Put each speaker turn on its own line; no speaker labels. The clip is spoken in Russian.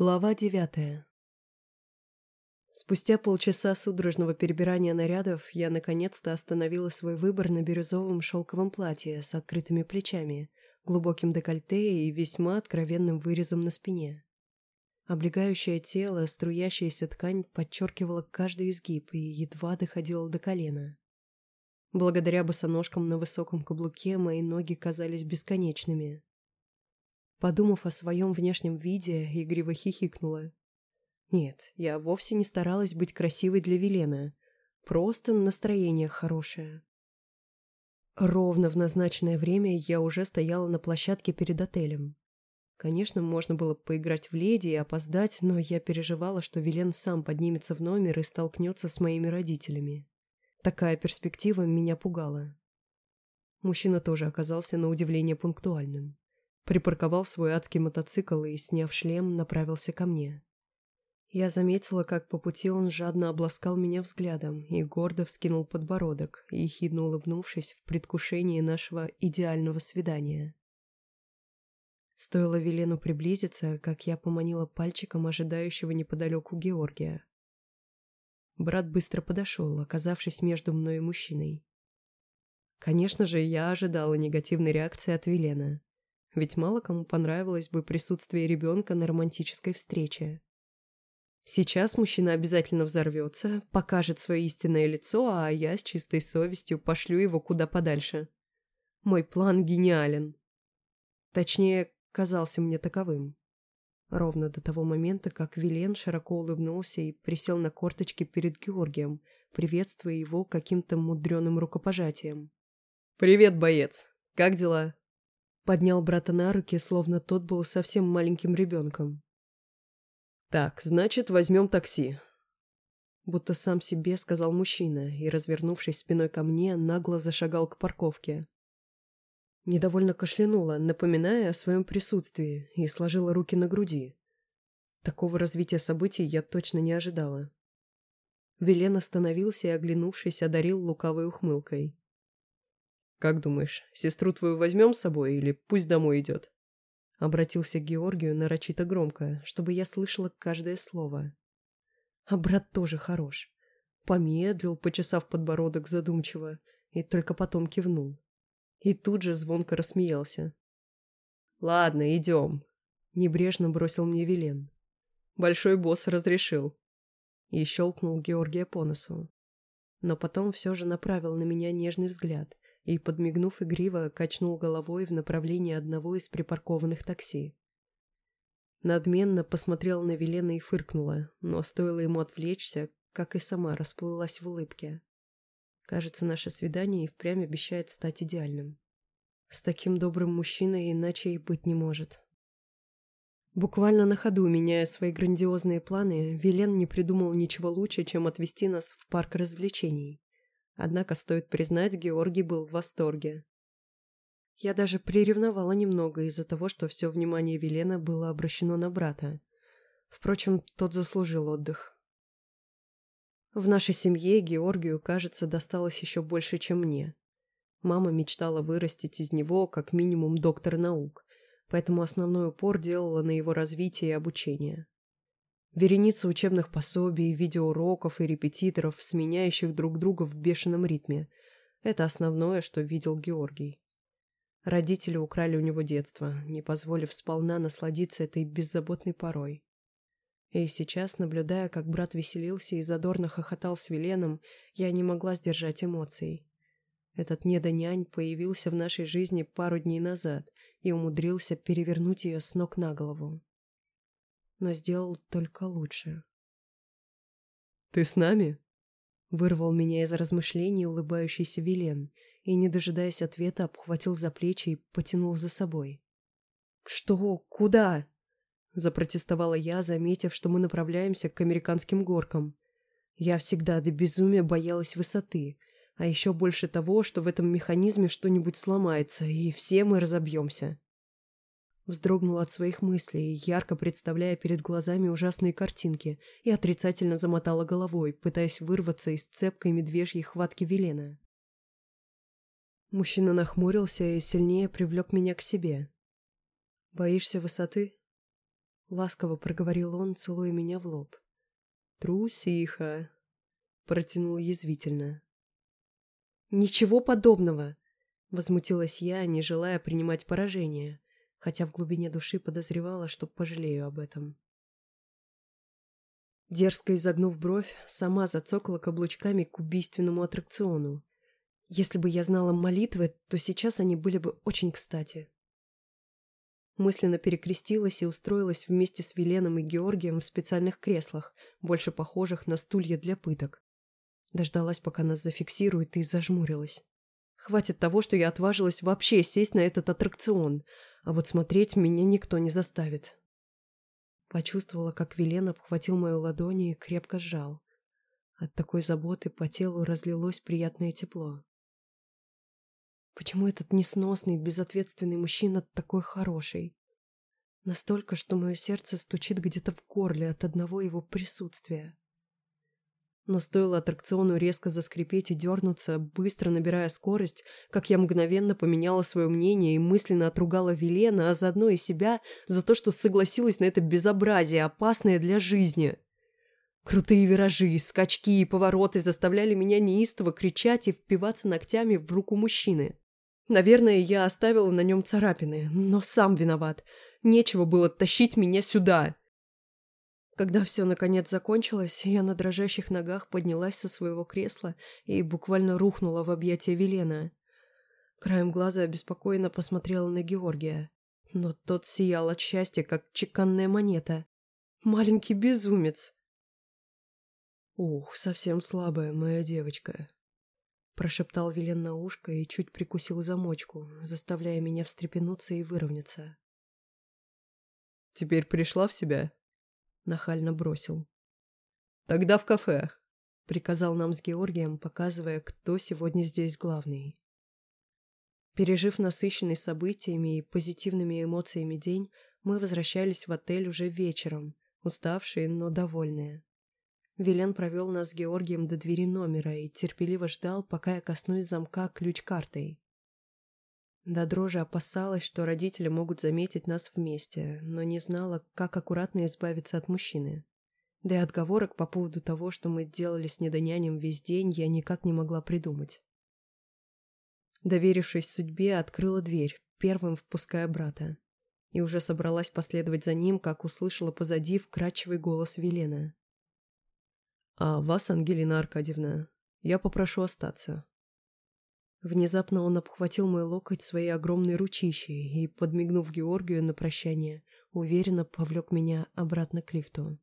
Глава девятая Спустя полчаса судорожного перебирания нарядов я наконец-то остановила свой выбор на бирюзовом шелковом платье с открытыми плечами, глубоким декольте и весьма откровенным вырезом на спине. Облегающее тело, струящаяся ткань подчеркивала каждый изгиб и едва доходила до колена. Благодаря босоножкам на высоком каблуке мои ноги казались бесконечными. Подумав о своем внешнем виде, игриво хихикнула. Нет, я вовсе не старалась быть красивой для Велена. Просто настроение хорошее. Ровно в назначенное время я уже стояла на площадке перед отелем. Конечно, можно было поиграть в леди и опоздать, но я переживала, что Вилен сам поднимется в номер и столкнется с моими родителями. Такая перспектива меня пугала. Мужчина тоже оказался на удивление пунктуальным припарковал свой адский мотоцикл и, сняв шлем, направился ко мне. Я заметила, как по пути он жадно обласкал меня взглядом и гордо вскинул подбородок, ехидно улыбнувшись в предвкушении нашего идеального свидания. Стоило Велену приблизиться, как я поманила пальчиком ожидающего неподалеку Георгия. Брат быстро подошел, оказавшись между мной и мужчиной. Конечно же, я ожидала негативной реакции от Велена ведь мало кому понравилось бы присутствие ребенка на романтической встрече. Сейчас мужчина обязательно взорвется, покажет свое истинное лицо, а я с чистой совестью пошлю его куда подальше. Мой план гениален. Точнее, казался мне таковым. Ровно до того момента, как Вилен широко улыбнулся и присел на корточки перед Георгием, приветствуя его каким-то мудреным рукопожатием. «Привет, боец! Как дела?» Поднял брата на руки, словно тот был совсем маленьким ребенком. «Так, значит, возьмем такси», будто сам себе сказал мужчина и, развернувшись спиной ко мне, нагло зашагал к парковке. Недовольно кашлянула, напоминая о своем присутствии, и сложила руки на груди. Такого развития событий я точно не ожидала. Велен остановился и, оглянувшись, одарил лукавой ухмылкой. «Как думаешь, сестру твою возьмем с собой или пусть домой идет?» Обратился к Георгию нарочито громко, чтобы я слышала каждое слово. А брат тоже хорош. Помедлил, почесав подбородок задумчиво, и только потом кивнул. И тут же звонко рассмеялся. «Ладно, идем», — небрежно бросил мне Велен. «Большой босс разрешил». И щелкнул Георгия по носу. Но потом все же направил на меня нежный взгляд — и, подмигнув игриво, качнул головой в направлении одного из припаркованных такси. Надменно посмотрела на Велена и фыркнула, но стоило ему отвлечься, как и сама расплылась в улыбке. Кажется, наше свидание и впрямь обещает стать идеальным. С таким добрым мужчиной иначе и быть не может. Буквально на ходу, меняя свои грандиозные планы, Вилен не придумал ничего лучше, чем отвезти нас в парк развлечений. Однако, стоит признать, Георгий был в восторге. Я даже приревновала немного из-за того, что все внимание Велена было обращено на брата. Впрочем, тот заслужил отдых. В нашей семье Георгию, кажется, досталось еще больше, чем мне. Мама мечтала вырастить из него как минимум доктора наук, поэтому основной упор делала на его развитие и обучение. Вереница учебных пособий, видеоуроков и репетиторов, сменяющих друг друга в бешеном ритме. Это основное, что видел Георгий. Родители украли у него детство, не позволив сполна насладиться этой беззаботной порой. И сейчас, наблюдая, как брат веселился и задорно хохотал с Веленом, я не могла сдержать эмоций. Этот недонянь появился в нашей жизни пару дней назад и умудрился перевернуть ее с ног на голову но сделал только лучше. «Ты с нами?» Вырвал меня из размышлений улыбающийся Вилен и, не дожидаясь ответа, обхватил за плечи и потянул за собой. «Что? Куда?» Запротестовала я, заметив, что мы направляемся к американским горкам. Я всегда до безумия боялась высоты, а еще больше того, что в этом механизме что-нибудь сломается, и все мы разобьемся. Вздрогнула от своих мыслей, ярко представляя перед глазами ужасные картинки, и отрицательно замотала головой, пытаясь вырваться из цепкой медвежьей хватки Велена. Мужчина нахмурился и сильнее привлек меня к себе. «Боишься высоты?» Ласково проговорил он, целуя меня в лоб.
«Трусиха!» — протянул язвительно.
«Ничего подобного!» — возмутилась я, не желая принимать поражение, хотя в глубине души подозревала, что пожалею об этом. Дерзко изогнув бровь, сама зацокала каблучками к убийственному аттракциону. Если бы я знала молитвы, то сейчас они были бы очень кстати. Мысленно перекрестилась и устроилась вместе с Веленом и Георгием в специальных креслах, больше похожих на стулья для пыток. Дождалась, пока нас зафиксируют, и зажмурилась. Хватит того, что я отважилась вообще сесть на этот аттракцион, а вот смотреть меня никто не заставит. Почувствовала, как Велен обхватил мою ладонь и крепко сжал. От такой заботы по телу разлилось приятное тепло. Почему этот несносный, безответственный мужчина такой хороший? Настолько, что мое сердце стучит где-то в горле от одного его присутствия. Но стоило аттракциону резко заскрипеть и дернуться, быстро набирая скорость, как я мгновенно поменяла свое мнение и мысленно отругала Велена, а заодно и себя, за то, что согласилась на это безобразие, опасное для жизни. Крутые виражи, скачки и повороты заставляли меня неистово кричать и впиваться ногтями в руку мужчины. Наверное, я оставила на нем царапины, но сам виноват. Нечего было тащить меня сюда. Когда все наконец закончилось, я на дрожащих ногах поднялась со своего кресла и буквально рухнула в объятия Велена. Краем глаза обеспокоенно посмотрела на Георгия. Но тот сиял от счастья, как чеканная монета. Маленький безумец. «Ух, совсем слабая моя девочка», Прошептал Вилен на ушко и чуть прикусил замочку, заставляя меня встрепенуться и выровняться.
«Теперь пришла в себя?»
Нахально бросил.
«Тогда в кафе», —
приказал нам с Георгием, показывая, кто сегодня здесь главный. Пережив насыщенный событиями и позитивными эмоциями день, мы возвращались в отель уже вечером, уставшие, но довольные. Вилен провел нас с Георгием до двери номера и терпеливо ждал, пока я коснусь замка ключ-картой. До дрожи опасалась, что родители могут заметить нас вместе, но не знала, как аккуратно избавиться от мужчины. Да и отговорок по поводу того, что мы делали с недонянем весь день, я никак не могла придумать. Доверившись судьбе, открыла дверь, первым впуская брата. И уже собралась последовать за ним, как услышала позади вкрадчивый голос Велена. «А вас, Ангелина Аркадьевна, я попрошу остаться». Внезапно он обхватил мой локоть своей огромной ручищей и, подмигнув Георгию на прощание, уверенно повлек меня обратно к лифту.